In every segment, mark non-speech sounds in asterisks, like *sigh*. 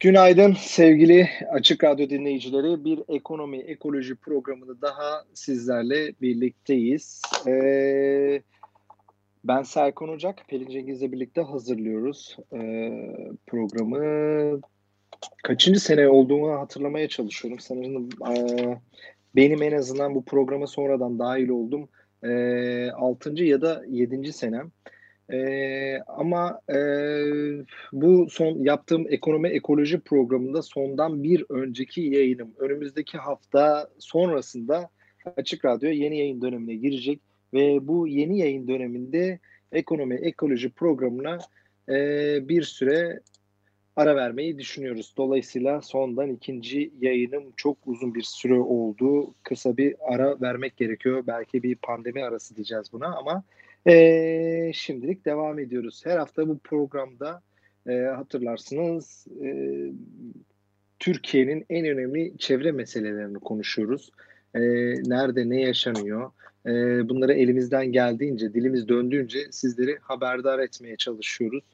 Günaydın sevgili Açık Radyo dinleyicileri. Bir ekonomi ekoloji programını daha sizlerle birlikteyiz. Ee, ben Serkan Ocak, Pelin Cengiz'le birlikte hazırlıyoruz ee, programı. Kaçıncı sene olduğunu hatırlamaya çalışıyorum. Sanırım e, benim en azından bu programa sonradan dahil oldum. E, 6. ya da 7. senem. E, ama e, bu son yaptığım ekonomi ekoloji programında sondan bir önceki yayınım önümüzdeki hafta sonrasında Açık Radyo yeni yayın dönemine girecek ve bu yeni yayın döneminde ekonomi ekoloji programına e, bir süre ara vermeyi düşünüyoruz. Dolayısıyla sondan ikinci yayınım çok uzun bir süre oldu. Kısa bir ara vermek gerekiyor. Belki bir pandemi arası diyeceğiz buna ama e, şimdilik devam ediyoruz. Her hafta bu programda e, hatırlarsınız e, Türkiye'nin en önemli çevre meselelerini konuşuyoruz. E, nerede ne yaşanıyor? E, bunları elimizden geldiğince, dilimiz döndüğünce sizleri haberdar etmeye çalışıyoruz.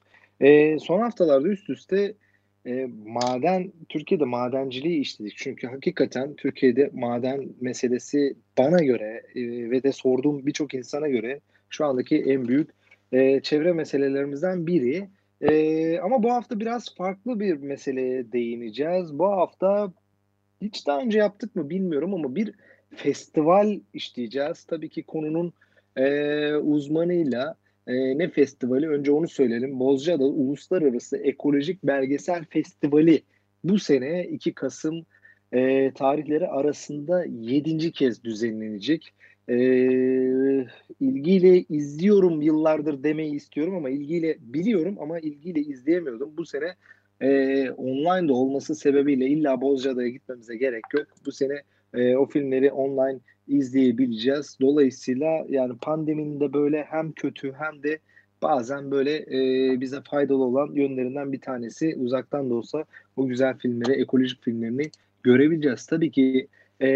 E, son haftalarda üst üste e, maden, Türkiye'de madenciliği işledik. Çünkü hakikaten Türkiye'de maden meselesi bana göre e, ve de sorduğum birçok insana göre şu andaki en büyük e, çevre meselelerimizden biri. E, ama bu hafta biraz farklı bir meseleye değineceğiz. Bu hafta hiç daha önce yaptık mı bilmiyorum ama bir festival işleyeceğiz. Tabii ki konunun e, uzmanıyla e, ne festivali? Önce onu söyleyelim. Bozcaada Uluslararası Ekolojik Belgesel Festivali bu sene 2 Kasım e, tarihleri arasında 7. kez düzenlenecek. E, ilgiyle izliyorum yıllardır demeyi istiyorum ama ilgiyle biliyorum ama ilgiyle izleyemiyordum. Bu sene e, online de olması sebebiyle illa Bozcaada'ya gitmemize gerek yok. Bu sene e, o filmleri online izleyebileceğiz. Dolayısıyla yani pandeminin de böyle hem kötü hem de bazen böyle e, bize faydalı olan yönlerinden bir tanesi uzaktan da olsa o güzel filmleri, ekolojik filmlerini görebileceğiz. Tabii ki e,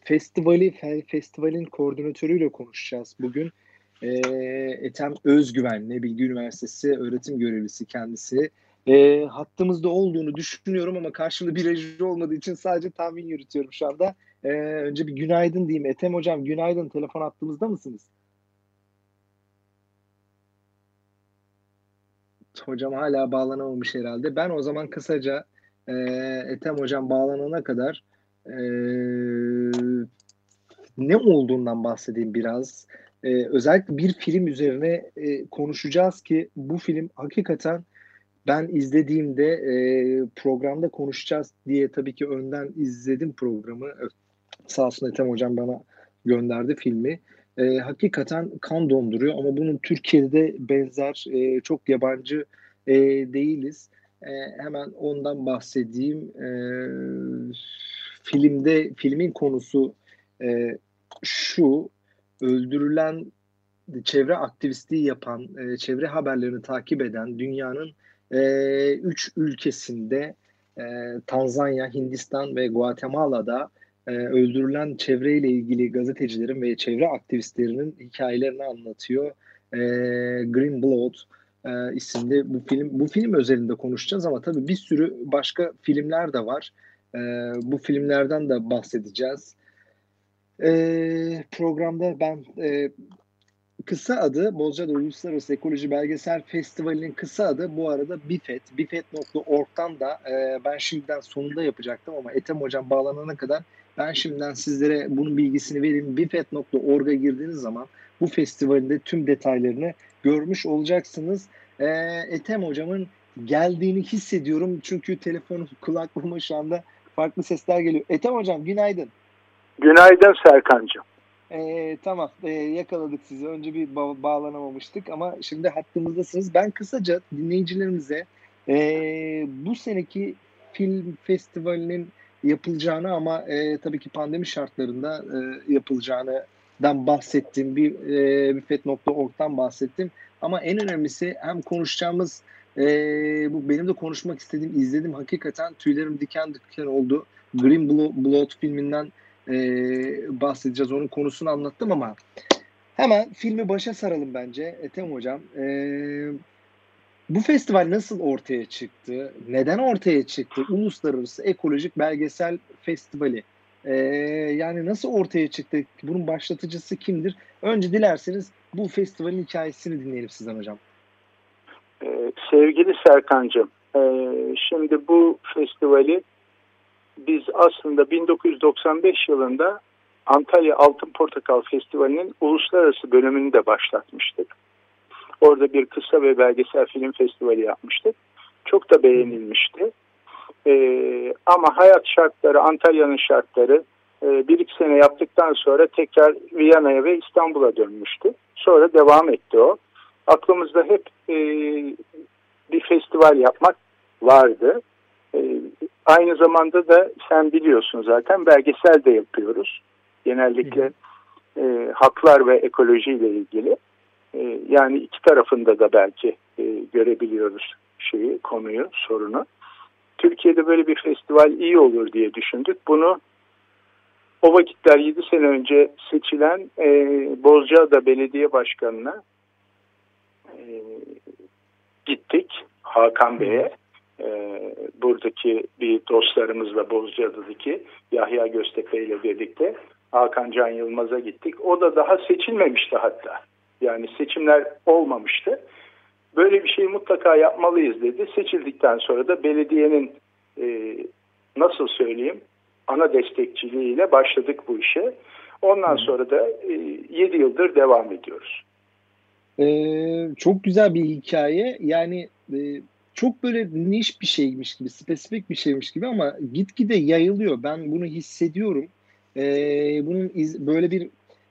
festivali festivalin koordinatörüyle konuşacağız bugün. E, Ethem Özgüven'le Bilgi Üniversitesi öğretim görevlisi kendisi. E, hattımızda olduğunu düşünüyorum ama karşılığı bir reji olmadığı için sadece tahmin yürütüyorum şu anda. Ee, önce bir günaydın diyeyim. Ethem Hocam günaydın. Telefon attığımızda mısınız? Hocam hala bağlanamamış herhalde. Ben o zaman kısaca e, Ethem Hocam bağlanana kadar e, ne olduğundan bahsedeyim biraz. E, özellikle bir film üzerine e, konuşacağız ki bu film hakikaten ben izlediğimde e, programda konuşacağız diye tabii ki önden izledim programı. Sağ olsun Ethem Hocam bana gönderdi filmi. E, hakikaten kan donduruyor ama bunun Türkiye'de benzer e, çok yabancı e, değiliz. E, hemen ondan bahsedeyim. E, filmde filmin konusu e, şu öldürülen çevre aktivistliği yapan, e, çevre haberlerini takip eden dünyanın e, üç ülkesinde e, Tanzanya, Hindistan ve Guatemala'da e, öldürülen çevreyle ilgili gazetecilerin ve çevre aktivistlerinin hikayelerini anlatıyor. E, Green Blood e, isimli bu film. Bu film özelinde konuşacağız ama tabii bir sürü başka filmler de var. E, bu filmlerden de bahsedeceğiz. E, programda ben e, kısa adı Bozcaada Uluslararası Ekoloji Belgesel Festivali'nin kısa adı bu arada BİFET. BİFET.org'dan da e, ben şimdiden sonunda yapacaktım ama Ethem Hocam bağlanana kadar ben şimdiden sizlere bunun bilgisini vereyim. Bifet.org'a girdiğiniz zaman bu festivalinde tüm detaylarını görmüş olacaksınız. Ee, Ethem hocamın geldiğini hissediyorum. Çünkü telefonu *laughs* kulaklığıma şu anda farklı sesler geliyor. Ethem hocam günaydın. Günaydın Serkan'cığım. Ee, tamam ee, yakaladık sizi. Önce bir ba- bağlanamamıştık ama şimdi hattımızdasınız. Ben kısaca dinleyicilerimize E, bu seneki film festivalinin yapılacağını ama e, tabii ki pandemi şartlarında e, yapılacağını dan bahsettim. Bir e, bifet.org'dan bahsettim. Ama en önemlisi hem konuşacağımız e, bu benim de konuşmak istediğim izledim. Hakikaten tüylerim diken diken oldu. Green Blood filminden e, bahsedeceğiz. Onun konusunu anlattım ama hemen filmi başa saralım bence Ethem Hocam. E, bu festival nasıl ortaya çıktı? Neden ortaya çıktı? Uluslararası Ekolojik Belgesel Festivali. Ee, yani nasıl ortaya çıktı? Bunun başlatıcısı kimdir? Önce dilerseniz bu festivalin hikayesini dinleyelim sizden hocam. Ee, sevgili Serkan'cığım, e, şimdi bu festivali biz aslında 1995 yılında Antalya Altın Portakal Festivali'nin uluslararası bölümünü de başlatmıştık. Orada bir kısa ve belgesel film festivali yapmıştık. Çok da beğenilmişti. Ee, ama hayat şartları, Antalya'nın şartları e, bir iki sene yaptıktan sonra tekrar Viyana'ya ve İstanbul'a dönmüştü. Sonra devam etti o. Aklımızda hep e, bir festival yapmak vardı. E, aynı zamanda da sen biliyorsun zaten belgesel de yapıyoruz. Genellikle e, haklar ve ekolojiyle ilgili. E, yani iki tarafında da belki e, görebiliyoruz şeyi, konuyu, sorunu. Türkiye'de böyle bir festival iyi olur diye düşündük. Bunu o vakitler 7 sene önce seçilen e, Bozcaada Belediye Başkanı'na e, gittik Hakan Bey'e. E, buradaki bir dostlarımızla Bozcaada'daki Yahya Göztepe ile birlikte Hakan Can Yılmaz'a gittik. O da daha seçilmemişti hatta. Yani seçimler olmamıştı. Böyle bir şeyi mutlaka yapmalıyız dedi. Seçildikten sonra da belediyenin e, nasıl söyleyeyim ana destekçiliğiyle başladık bu işe. Ondan sonra da e, 7 yıldır devam ediyoruz. Ee, çok güzel bir hikaye. Yani e, çok böyle niş bir şeymiş gibi, spesifik bir şeymiş gibi ama gitgide yayılıyor. Ben bunu hissediyorum. Ee, bunun iz, böyle bir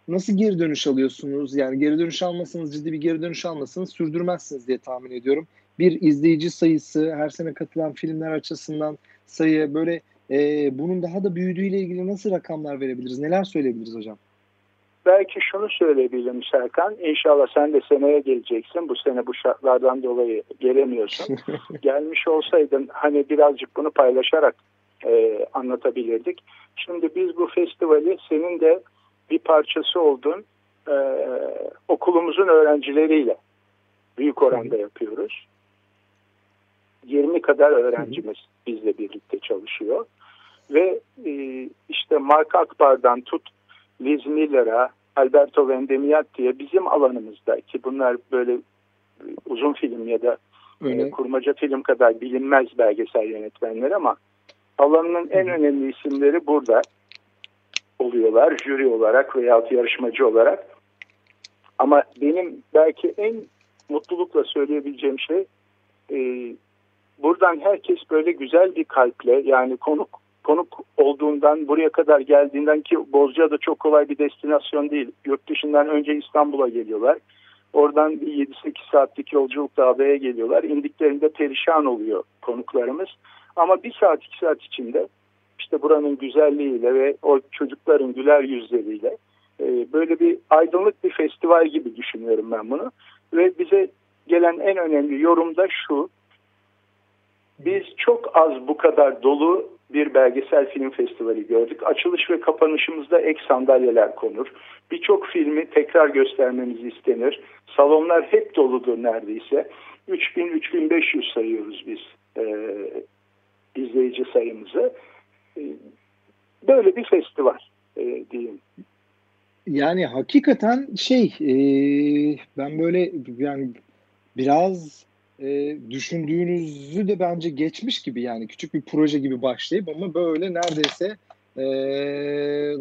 nasıl geri dönüş alıyorsunuz? Yani geri dönüş almasanız, ciddi bir geri dönüş almasanız sürdürmezsiniz diye tahmin ediyorum. Bir izleyici sayısı, her sene katılan filmler açısından sayı böyle e, bunun daha da büyüdüğüyle ilgili nasıl rakamlar verebiliriz? Neler söyleyebiliriz hocam? Belki şunu söyleyebilirim Serkan. İnşallah sen de seneye geleceksin. Bu sene bu şartlardan dolayı gelemiyorsun. *laughs* Gelmiş olsaydın hani birazcık bunu paylaşarak e, anlatabilirdik. Şimdi biz bu festivali senin de bir parçası oldun e, okulumuzun öğrencileriyle büyük oranda yapıyoruz. 20 kadar öğrencimiz bizle birlikte çalışıyor. Ve e, işte Mark Akbar'dan tut Liz Miller'a, Alberto Vendemiat diye bizim alanımızda ki bunlar böyle uzun film ya da e, kurmaca film kadar bilinmez belgesel yönetmenleri ama alanının en önemli isimleri burada oluyorlar jüri olarak veya yarışmacı olarak. Ama benim belki en mutlulukla söyleyebileceğim şey e, buradan herkes böyle güzel bir kalple yani konuk konuk olduğundan buraya kadar geldiğinden ki Bozcaada çok kolay bir destinasyon değil. Yurt dışından önce İstanbul'a geliyorlar. Oradan bir 7-8 saatlik yolculukla adaya geliyorlar. İndiklerinde perişan oluyor konuklarımız. Ama bir saat iki saat içinde işte buranın güzelliğiyle ve o çocukların güler yüzleriyle e, böyle bir aydınlık bir festival gibi düşünüyorum ben bunu. Ve bize gelen en önemli yorum da şu. Biz çok az bu kadar dolu bir belgesel film festivali gördük. Açılış ve kapanışımızda ek sandalyeler konur. Birçok filmi tekrar göstermemiz istenir. Salonlar hep doludur neredeyse. 3000-3500 sayıyoruz biz e, izleyici sayımızı. E, böyle bir festival e, diyeyim. Yani hakikaten şey e, ben böyle yani biraz e, düşündüğünüzü de bence geçmiş gibi yani küçük bir proje gibi başlayıp ama böyle neredeyse e,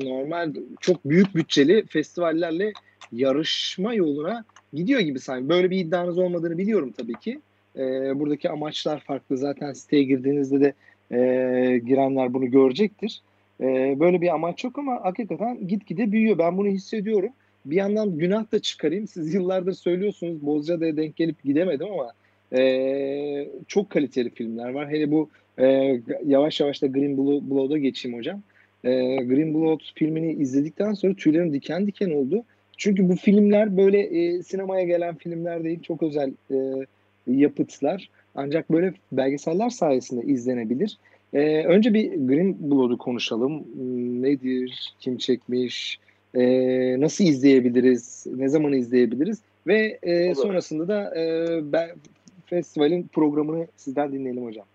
normal çok büyük bütçeli festivallerle yarışma yoluna gidiyor gibi sanki. Böyle bir iddianız olmadığını biliyorum tabii ki. E, buradaki amaçlar farklı. Zaten siteye girdiğinizde de e, girenler bunu görecektir. E, böyle bir amaç yok ama hakikaten gitgide büyüyor. Ben bunu hissediyorum. Bir yandan günah da çıkarayım. Siz yıllardır söylüyorsunuz Bozcaada'ya denk gelip gidemedim ama E, çok kaliteli filmler var. Hele bu e, yavaş yavaş da Green Blood'a geçeyim hocam. E, Green Blood filmini izledikten sonra tüylerim diken diken oldu. Çünkü bu filmler böyle e, sinemaya gelen filmler değil, çok özel e, yapıtlar. Ancak böyle belgeseller sayesinde izlenebilir. E, önce bir Green Blood'u konuşalım. Nedir, kim çekmiş, e, nasıl izleyebiliriz, ne zaman izleyebiliriz ve e, sonrasında da e, ben, festivalin programını sizden dinleyelim hocam.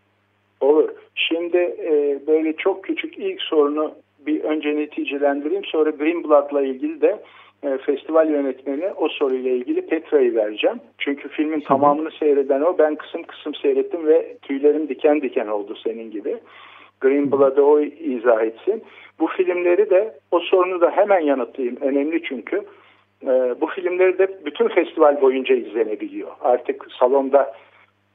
Olur. Şimdi e, böyle çok küçük ilk sorunu bir önce neticelendireyim. Sonra Green Blood'la ilgili de e, festival yönetmeni o soruyla ilgili Petra'yı vereceğim. Çünkü filmin Hı. tamamını seyreden o. Ben kısım kısım seyrettim ve tüylerim diken diken oldu senin gibi. Green Blood'ı o izah etsin. Bu filmleri de o sorunu da hemen yanıtlayayım. Önemli çünkü. E, bu filmleri de bütün festival boyunca izlenebiliyor. Artık salonda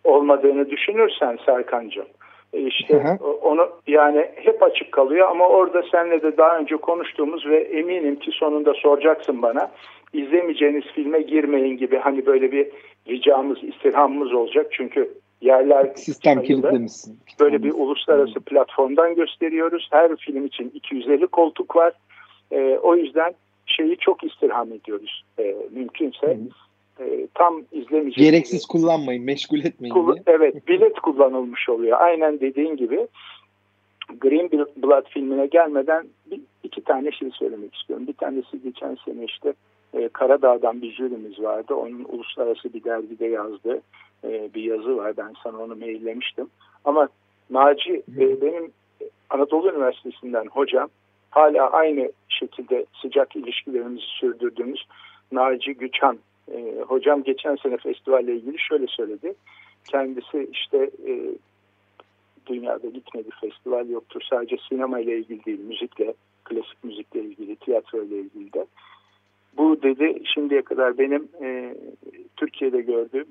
olmadığını düşünürsen Serkan'cığım e, işte hı hı. onu yani hep açık kalıyor ama orada senle de daha önce konuştuğumuz ve eminim ki sonunda soracaksın bana izlemeyeceğiniz filme girmeyin gibi hani böyle bir ricamız istirhamımız olacak çünkü yerler sistem kilitlemişsin. Böyle bir uluslararası hı. platformdan gösteriyoruz. Her film için 250 koltuk var. E, o yüzden şeyi çok istirham ediyoruz. E, mümkünse hı e, tam izlemeyecek. Gereksiz kullanmayın, meşgul etmeyin Kul diye. Evet, bilet kullanılmış oluyor. Aynen dediğin gibi. Green Blood filmine gelmeden bir, iki tane şey söylemek istiyorum. Bir tanesi geçen sene işte e, Karadağ'dan bir jürimiz vardı. Onun uluslararası bir dergide yazdığı e, bir yazı var. Ben sana onu maillemiştim. Ama Naci e, benim Anadolu Üniversitesi'nden hocam hala aynı şekilde sıcak ilişkilerimizi sürdürdüğümüz Naci Güçan e, hocam geçen sene festivalle ilgili şöyle söyledi. Kendisi işte e, dünyada gitmedi festival yoktur. Sadece sinema ile ilgili değil, müzikle, klasik müzikle ilgili, tiyatro ile ilgili de. Bu dedi şimdiye kadar benim e, Türkiye'de gördüğüm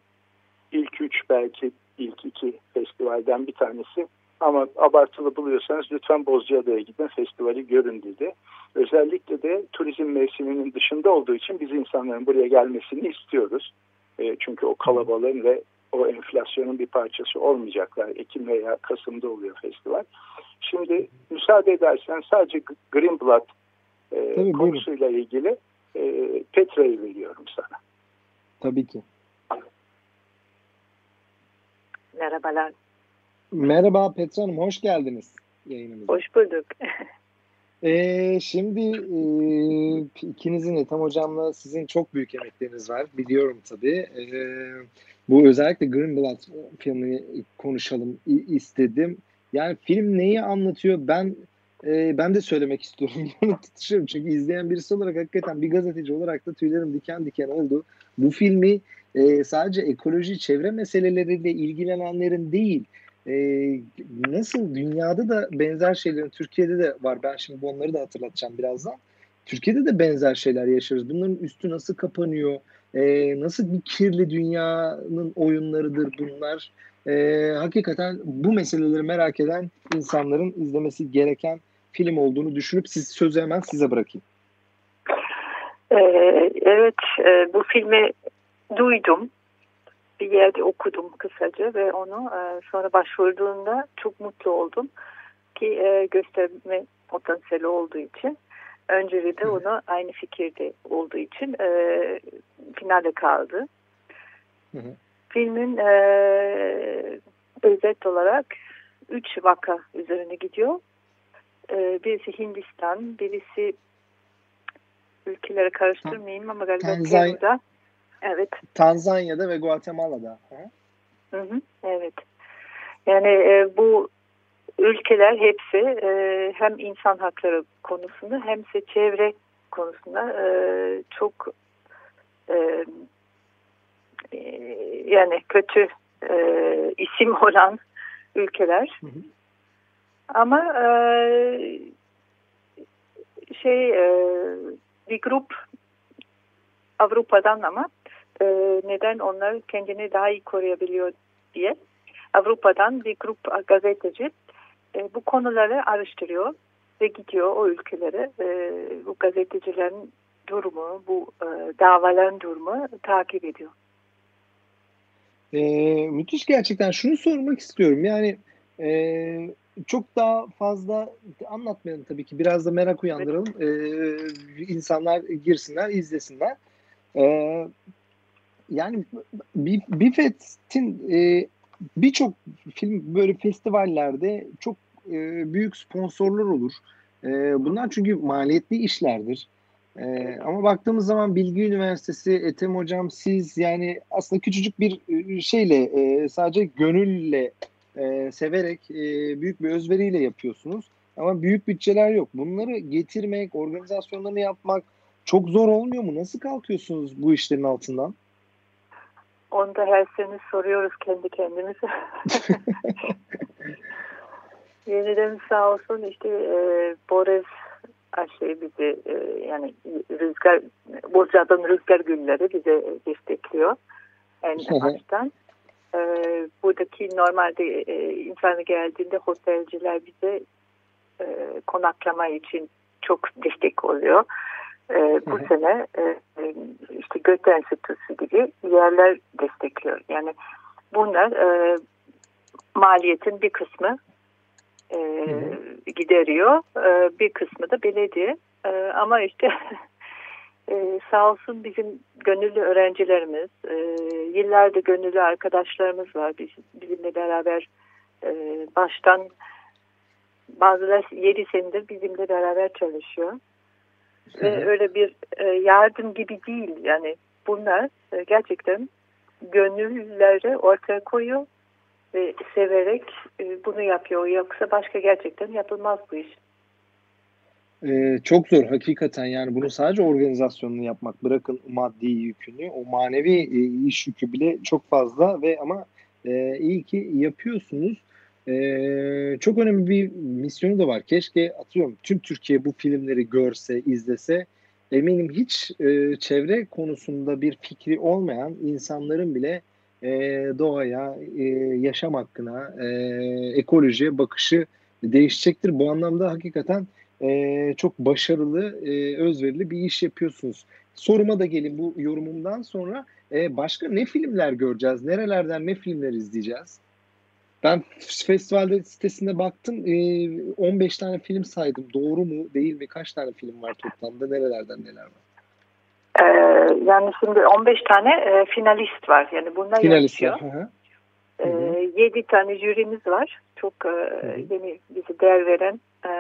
ilk üç belki ilk iki festivalden bir tanesi. Ama abartılı buluyorsanız lütfen Bozcaada'ya gidin festivali görün dedi. Özellikle de turizm mevsiminin dışında olduğu için biz insanların buraya gelmesini istiyoruz. E, çünkü o kalabalığın ve o enflasyonun bir parçası olmayacaklar. Ekim veya Kasım'da oluyor festival. Şimdi müsaade edersen sadece Green Blood e, Tabii, konusuyla buyurun. ilgili e, Petra'yı veriyorum sana. Tabii ki. Merhabalar. Merhaba Petra Hanım, hoş geldiniz yayınımıza. Hoş bulduk. *laughs* Ee, şimdi e, ikinizin de tam hocamla sizin çok büyük emekleriniz var. Biliyorum tabii. Ee, bu özellikle Green Blood filmini konuşalım istedim. Yani film neyi anlatıyor? Ben e, ben de söylemek istiyorum. *laughs* Bunu tutuşuyorum. Çünkü izleyen birisi olarak hakikaten bir gazeteci olarak da tüylerim diken diken oldu. Bu filmi e, sadece ekoloji, çevre meseleleriyle ilgilenenlerin değil, e, nasıl dünyada da benzer şeylerin Türkiye'de de var. Ben şimdi onları da hatırlatacağım birazdan. Türkiye'de de benzer şeyler yaşarız. Bunların üstü nasıl kapanıyor? E, nasıl bir kirli dünyanın oyunlarıdır bunlar? E, hakikaten bu meseleleri merak eden insanların izlemesi gereken film olduğunu düşünüp siz sözü hemen size bırakayım. Evet, e, bu filmi duydum bir yerde okudum kısaca ve onu e, sonra başvurduğunda çok mutlu oldum ki e, gösterme potansiyeli olduğu için önce de onu aynı fikirde olduğu için e, finale kaldı. Hı hı. Filmin e, özet olarak üç vaka üzerine gidiyor. E, birisi Hindistan, birisi ülkeleri karıştırmayayım ama galiba Peru'da Evet. Tanzanya'da ve Guatemala'da. Hı hı, evet. Yani e, bu ülkeler hepsi e, hem insan hakları konusunda hem de çevre konusunda e, çok e, e, yani kötü e, isim olan ülkeler. Hı hı. Ama e, şey e, bir grup Avrupa'dan ama e, neden onlar kendini daha iyi koruyabiliyor diye Avrupa'dan bir grup gazeteci e, bu konuları araştırıyor ve gidiyor o ülkelere e, bu gazetecilerin durumu, bu e, davaların durumu takip ediyor. E, müthiş gerçekten. Şunu sormak istiyorum. Yani e, çok daha fazla anlatmayalım tabii ki. Biraz da merak uyandıralım. Evet. E, insanlar girsinler, izlesinler. E, yani Bifet'in e, birçok film böyle festivallerde çok e, büyük sponsorlar olur. E, bunlar çünkü maliyetli işlerdir. E, ama baktığımız zaman Bilgi Üniversitesi, Ethem Hocam siz yani aslında küçücük bir e, şeyle e, sadece gönülle e, severek e, büyük bir özveriyle yapıyorsunuz. Ama büyük bütçeler yok. Bunları getirmek, organizasyonlarını yapmak çok zor olmuyor mu? Nasıl kalkıyorsunuz bu işlerin altından? Onu da her sene soruyoruz kendi kendimize. *laughs* Yeniden sağ olsun işte e, Boris şey bizi e, yani rüzgar Bozcaada'nın rüzgar gülleri bize destekliyor en baştan. E, buradaki normalde e, insan geldiğinde otelciler bize e, konaklama için çok destek oluyor. E, bu sene e, e, işte Göte Enstitüsü gibi yerler destekliyor. Yani bunlar e, maliyetin bir kısmı e, gideriyor. E, bir kısmı da belediye. E, ama işte *laughs* e, sağ olsun bizim gönüllü öğrencilerimiz, e, yıllardır gönüllü arkadaşlarımız var. Biz, bizimle beraber e, baştan bazıları 7 senedir bizimle beraber çalışıyor. Ve öyle bir e, yardım gibi değil yani bunlar e, gerçekten gönüllüleri ortaya koyuyor ve severek e, bunu yapıyor. Yoksa başka gerçekten yapılmaz bu iş. Ee, çok zor hakikaten yani bunu sadece organizasyonunu yapmak bırakın maddi yükünü o manevi e, iş yükü bile çok fazla ve ama e, iyi ki yapıyorsunuz. E, çok önemli bir misyonu da var. Keşke atıyorum tüm Türkiye bu filmleri görse, izlese eminim hiç e, çevre konusunda bir fikri olmayan insanların bile e, doğaya, e, yaşam hakkına, e, ekolojiye bakışı değişecektir. Bu anlamda hakikaten e, çok başarılı, e, özverili bir iş yapıyorsunuz. Soruma da gelin bu yorumumdan sonra. E, başka ne filmler göreceğiz? Nerelerden ne filmler izleyeceğiz? Ben festivalde sitesinde baktım. E, 15 tane film saydım. Doğru mu değil mi? Kaç tane film var toplamda? Nerelerden neler var? Ee, yani şimdi 15 tane e, finalist var. Yani bunlar finalist yarışıyor. Var. Ee, 7 tane jürimiz var. Çok e, yeni bizi değer veren e,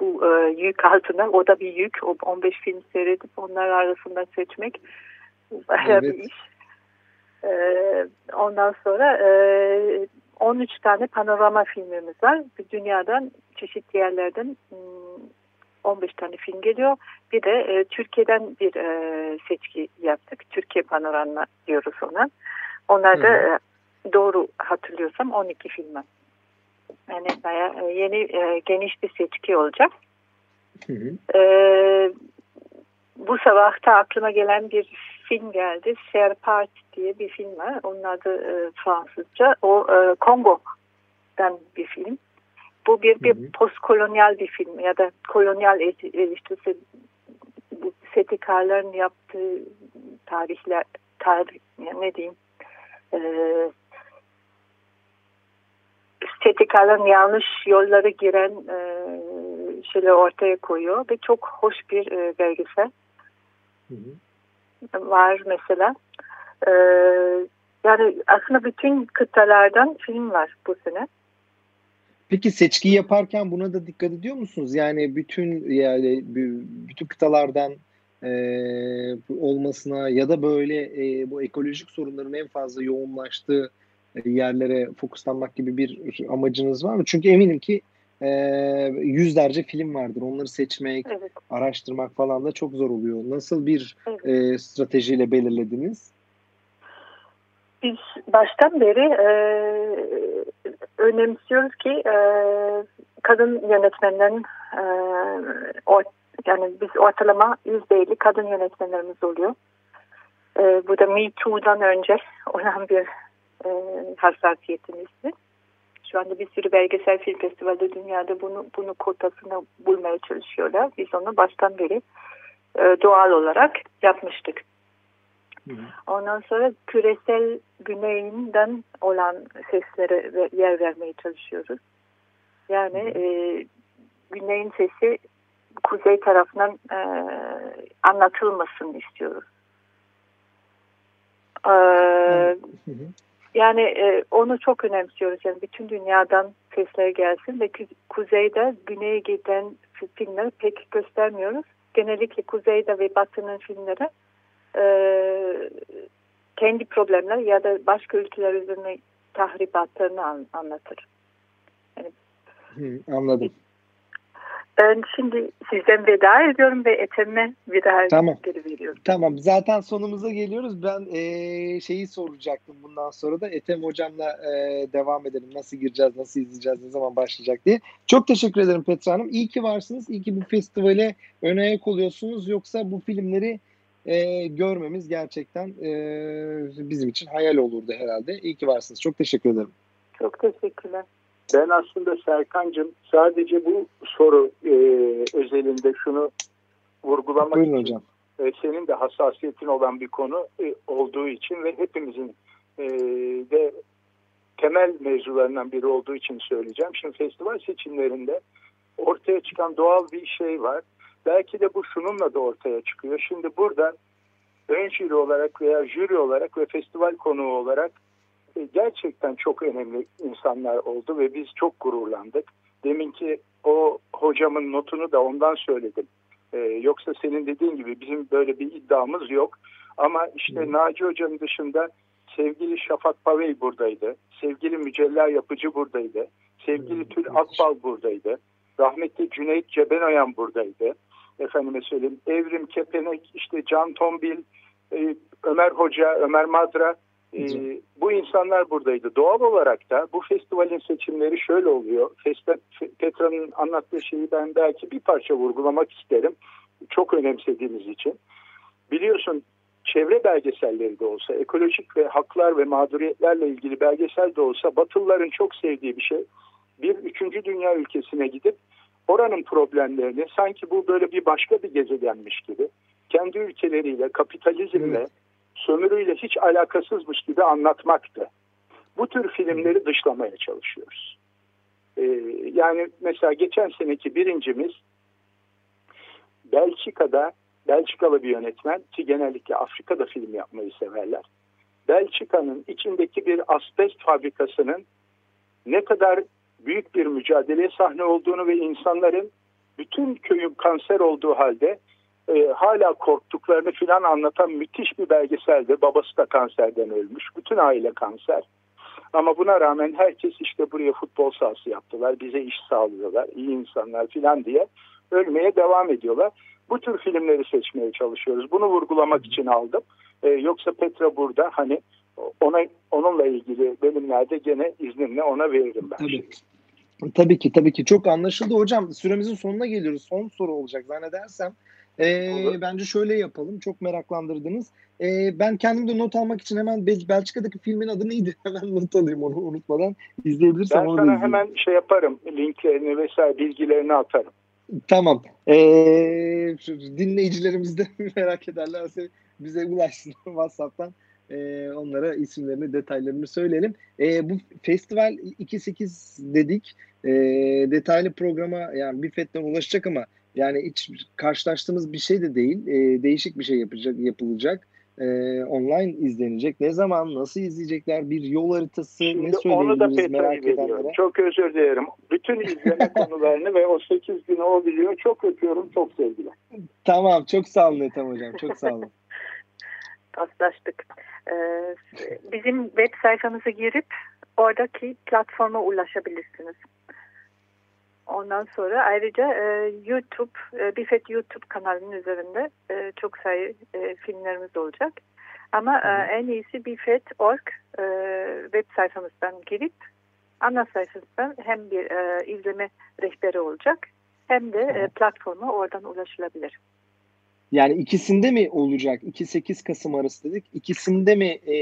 bu e, yük altına. O da bir yük. O 15 film seyredip onlar arasında seçmek bayağı evet. bir iş. Ee, ondan sonra e, 13 tane panorama filmimiz var. Dünyadan çeşitli yerlerden 15 hmm, tane film geliyor. Bir de e, Türkiye'den bir e, seçki yaptık. Türkiye panorama diyoruz ona. Onlar da e, doğru hatırlıyorsam 12 film. Yani bayağı e, yeni e, geniş bir seçki olacak. Hı hı. E, bu sabah da aklıma gelen bir film geldi. Serpart diye bir film var. Onun adı e, Fransızca. O e, Kongo'dan bir film. Bu bir, bir postkolonyal bir film ya da kolonyal eleştirisi bu setikarların yaptığı tarihler tarih ne diyeyim e, STK'ların yanlış yollara giren e, şeyler ortaya koyuyor ve çok hoş bir e, belgesel. Hı hı. Var mesela. E, yani aslında bütün kıtalardan film var bu sene. Peki seçki yaparken buna da dikkat ediyor musunuz? Yani bütün yani bütün kıtalardan e, olmasına ya da böyle e, bu ekolojik sorunların en fazla yoğunlaştığı yerlere fokuslanmak gibi bir amacınız var mı? Çünkü eminim ki e, yüzlerce film vardır. Onları seçmek, evet. araştırmak falan da çok zor oluyor. Nasıl bir evet. e, stratejiyle belirlediniz? Biz baştan beri e, önemsiyoruz ki e, kadın yönetmenlerin e, or, yani biz ortalama %50 kadın yönetmenlerimiz oluyor. E, bu da Me Too'dan önce *laughs* olan bir e, hassasiyetimizdi. Şu anda bir sürü belgesel film festivalde dünyada bunu bunu kotasını bulmaya çalışıyorlar. Biz onu baştan beri e, doğal olarak yapmıştık. Ondan sonra küresel güneyinden olan seslere yer vermeye çalışıyoruz. Yani e, güneyin sesi kuzey tarafından e, anlatılmasını istiyoruz. E, yani e, onu çok önemsiyoruz. Yani bütün dünyadan sesler gelsin ve kuzeyde güneye giden filmleri pek göstermiyoruz. Genellikle kuzeyde ve batının filmleri e, kendi problemler ya da başka ülkeler üzerine tahribatlarını an, anlatır. Yani, Hı, anladım. Ben şimdi sizden veda ediyorum ve Ethem'e veda tamam. geri veriyorum. Tamam. Zaten sonumuza geliyoruz. Ben e, şeyi soracaktım bundan sonra da Ethem hocamla e, devam edelim. Nasıl gireceğiz, nasıl izleyeceğiz, ne zaman başlayacak diye. Çok teşekkür ederim Petra Hanım. İyi ki varsınız. İyi ki bu festivale ön ayak oluyorsunuz. Yoksa bu filmleri e, görmemiz gerçekten e, bizim için hayal olurdu herhalde. İyi ki varsınız. Çok teşekkür ederim. Çok teşekkürler. Ben aslında Serkan'cığım sadece bu soru e, özelinde şunu vurgulamak Buyurun için hocam. E, senin de hassasiyetin olan bir konu e, olduğu için ve hepimizin e, de temel mevzularından biri olduğu için söyleyeceğim. Şimdi festival seçimlerinde ortaya çıkan doğal bir şey var. Belki de bu şununla da ortaya çıkıyor. Şimdi burada ön jüri olarak veya jüri olarak ve festival konuğu olarak e, gerçekten çok önemli insanlar oldu ve biz çok gururlandık. Deminki o hocamın notunu da ondan söyledim. Ee, yoksa senin dediğin gibi bizim böyle bir iddiamız yok. Ama işte hmm. Naci Hoca'nın dışında sevgili Şafak Pavey buradaydı. Sevgili Mücella Yapıcı buradaydı. Sevgili Tül Akbal buradaydı. Rahmetli Cüneyt Cebenoyan buradaydı. Efendime söyleyeyim Evrim Kepenek, işte Can Tombil, e, Ömer Hoca, Ömer Madra ee, bu insanlar buradaydı. Doğal olarak da bu festivalin seçimleri şöyle oluyor. Petra'nın anlattığı şeyi ben belki bir parça vurgulamak isterim. Çok önemsediğimiz için. Biliyorsun çevre belgeselleri de olsa, ekolojik ve haklar ve mağduriyetlerle ilgili belgesel de olsa Batılıların çok sevdiği bir şey. Bir üçüncü dünya ülkesine gidip oranın problemlerini sanki bu böyle bir başka bir gezegenmiş gibi kendi ülkeleriyle, kapitalizmle, evet sömürüyle hiç alakasızmış gibi anlatmaktı. Bu tür filmleri dışlamaya çalışıyoruz. Ee, yani mesela geçen seneki birincimiz Belçika'da Belçikalı bir yönetmen ki genellikle Afrika'da film yapmayı severler. Belçika'nın içindeki bir asbest fabrikasının ne kadar büyük bir mücadeleye sahne olduğunu ve insanların bütün köyün kanser olduğu halde e, hala korktuklarını filan anlatan müthiş bir belgeseldi. Babası da kanserden ölmüş. Bütün aile kanser. Ama buna rağmen herkes işte buraya futbol sahası yaptılar. Bize iş sağlıyorlar. iyi insanlar filan diye ölmeye devam ediyorlar. Bu tür filmleri seçmeye çalışıyoruz. Bunu vurgulamak için aldım. Ee, yoksa Petra burada hani ona onunla ilgili bölümlerde gene izninle ona veririm ben. Tabii. Tabii ki tabii ki çok anlaşıldı hocam. Süremizin sonuna geliyoruz. Son soru olacak zannedersem. E, bence şöyle yapalım. Çok meraklandırdınız. E, ben kendim de not almak için hemen Bel Belçika'daki filmin adı neydi? *laughs* Hemen not alayım onu unutmadan. İzleyebilirsem ben onu sana hemen şey yaparım. Linklerini vesaire bilgilerini atarım. Tamam. E, dinleyicilerimiz de *laughs* merak ederlerse bize ulaşsın *laughs* WhatsApp'tan. E, onlara isimlerini, detaylarını söyleyelim. E, bu festival 2.8 dedik. E, detaylı programa yani bir fetten ulaşacak ama yani hiç karşılaştığımız bir şey de değil. E, değişik bir şey yapacak, yapılacak. E, online izlenecek. Ne zaman, nasıl izleyecekler? Bir yol haritası Şimdi ne söyleyebiliriz merak edenlere? Çok özür dilerim. Bütün izleme *laughs* konularını ve o 8 günü o biliyor. Çok öpüyorum. Çok sevgiler. Tamam. Çok sağ olun Ethem Hocam. Çok sağ olun. Paslaştık. Ee, bizim web sayfamıza girip oradaki platforma ulaşabilirsiniz. Ondan sonra ayrıca e, YouTube, e, Bifet YouTube kanalının üzerinde e, çok sayı e, filmlerimiz olacak. Ama e, en iyisi Bifet.org e, web sayfamızdan girip ana sayfamızdan hem bir e, izleme rehberi olacak hem de e, platforma oradan ulaşılabilir. Yani ikisinde mi olacak? 2-8 Kasım arası dedik. İkisinde mi e,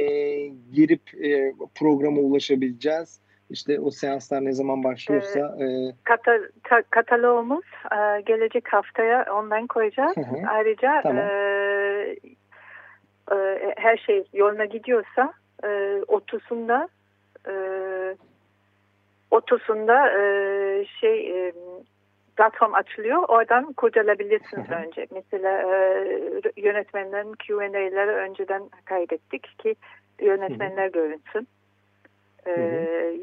girip e, programa ulaşabileceğiz? İşte o seanslar ne zaman başlıyorsa. E... Kata, ta, kataloğumuz e, gelecek haftaya online koyacağız. Hı hı. Ayrıca tamam. e, e, her şey yoluna gidiyorsa e, otosunda e, otosunda e, şey e, platform açılıyor. Oradan kurcalabilirsiniz önce. Mesela e, yönetmenlerin Q&A'leri önceden kaydettik ki yönetmenler görünsün. E,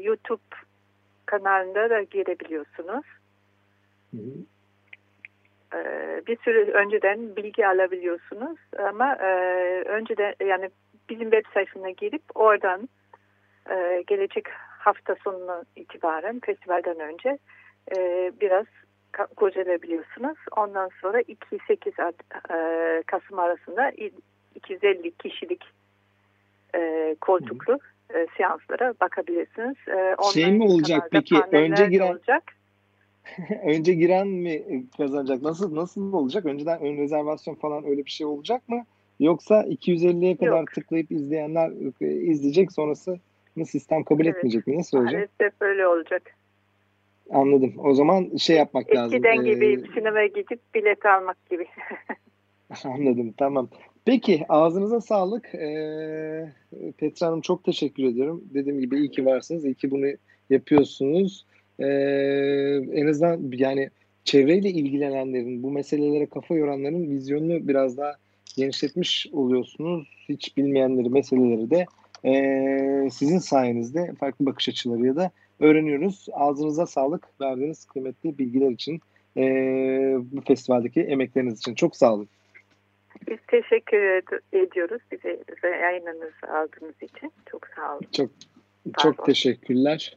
YouTube kanalında da girebiliyorsunuz. Hı hı. E, bir sürü önceden bilgi alabiliyorsunuz ama e, önceden yani bizim web sayfasına girip oradan e, gelecek hafta sonuna itibaren festivalden önce e, biraz kurcalayabiliyorsunuz. Ondan sonra 2-8 e, Kasım arasında 250 kişilik e, koltuklu e, seanslara bakabilirsiniz. E, şey mi olacak peki? Önce giren olacak. *laughs* önce giren mi kazanacak? Nasıl nasıl olacak? Önceden ön rezervasyon falan öyle bir şey olacak mı? Yoksa 250'ye kadar Yok. tıklayıp izleyenler e, izleyecek sonrası sistem kabul evet. etmeyecek mi? Nasıl olacak? Maalesef böyle olacak. Anladım. O zaman şey yapmak Eskiden lazım. Eskiden gibi ee, sinemaya gidip bilet almak gibi. *laughs* Anladım. Tamam. Peki ağzınıza sağlık. Ee, Petra Hanım çok teşekkür ediyorum. Dediğim gibi iyi ki varsınız. İyi ki bunu yapıyorsunuz. Ee, en azından yani çevreyle ilgilenenlerin, bu meselelere kafa yoranların vizyonunu biraz daha genişletmiş oluyorsunuz. Hiç bilmeyenleri, meseleleri de e, sizin sayenizde farklı bakış açıları da öğreniyoruz. Ağzınıza sağlık verdiğiniz kıymetli bilgiler için, e, bu festivaldeki emekleriniz için. Çok sağ olun. Biz teşekkür ed- ediyoruz bize, bize yayınınızı aldığınız için. Çok sağ olun. Çok çok teşekkürler.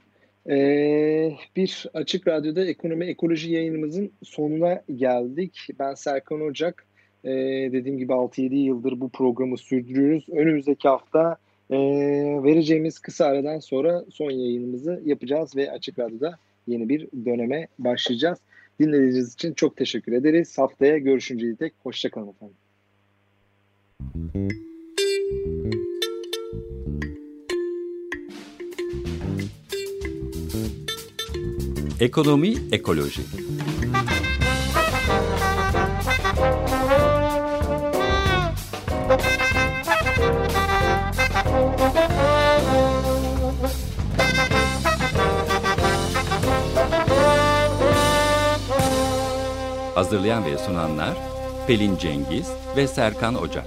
Ee, bir Açık Radyo'da Ekonomi Ekoloji yayınımızın sonuna geldik. Ben Serkan Ocak. Ee, dediğim gibi 6-7 yıldır bu programı sürdürüyoruz. Önümüzdeki hafta e, vereceğimiz kısa aradan sonra son yayınımızı yapacağız ve Açık Radyo'da yeni bir döneme başlayacağız. Dinlediğiniz için çok teşekkür ederiz. Haftaya görüşünceye dek hoşçakalın efendim. Ekonomi Ekoloji Hazırlayan ve sunanlar Pelin Cengiz ve Serkan Ocak.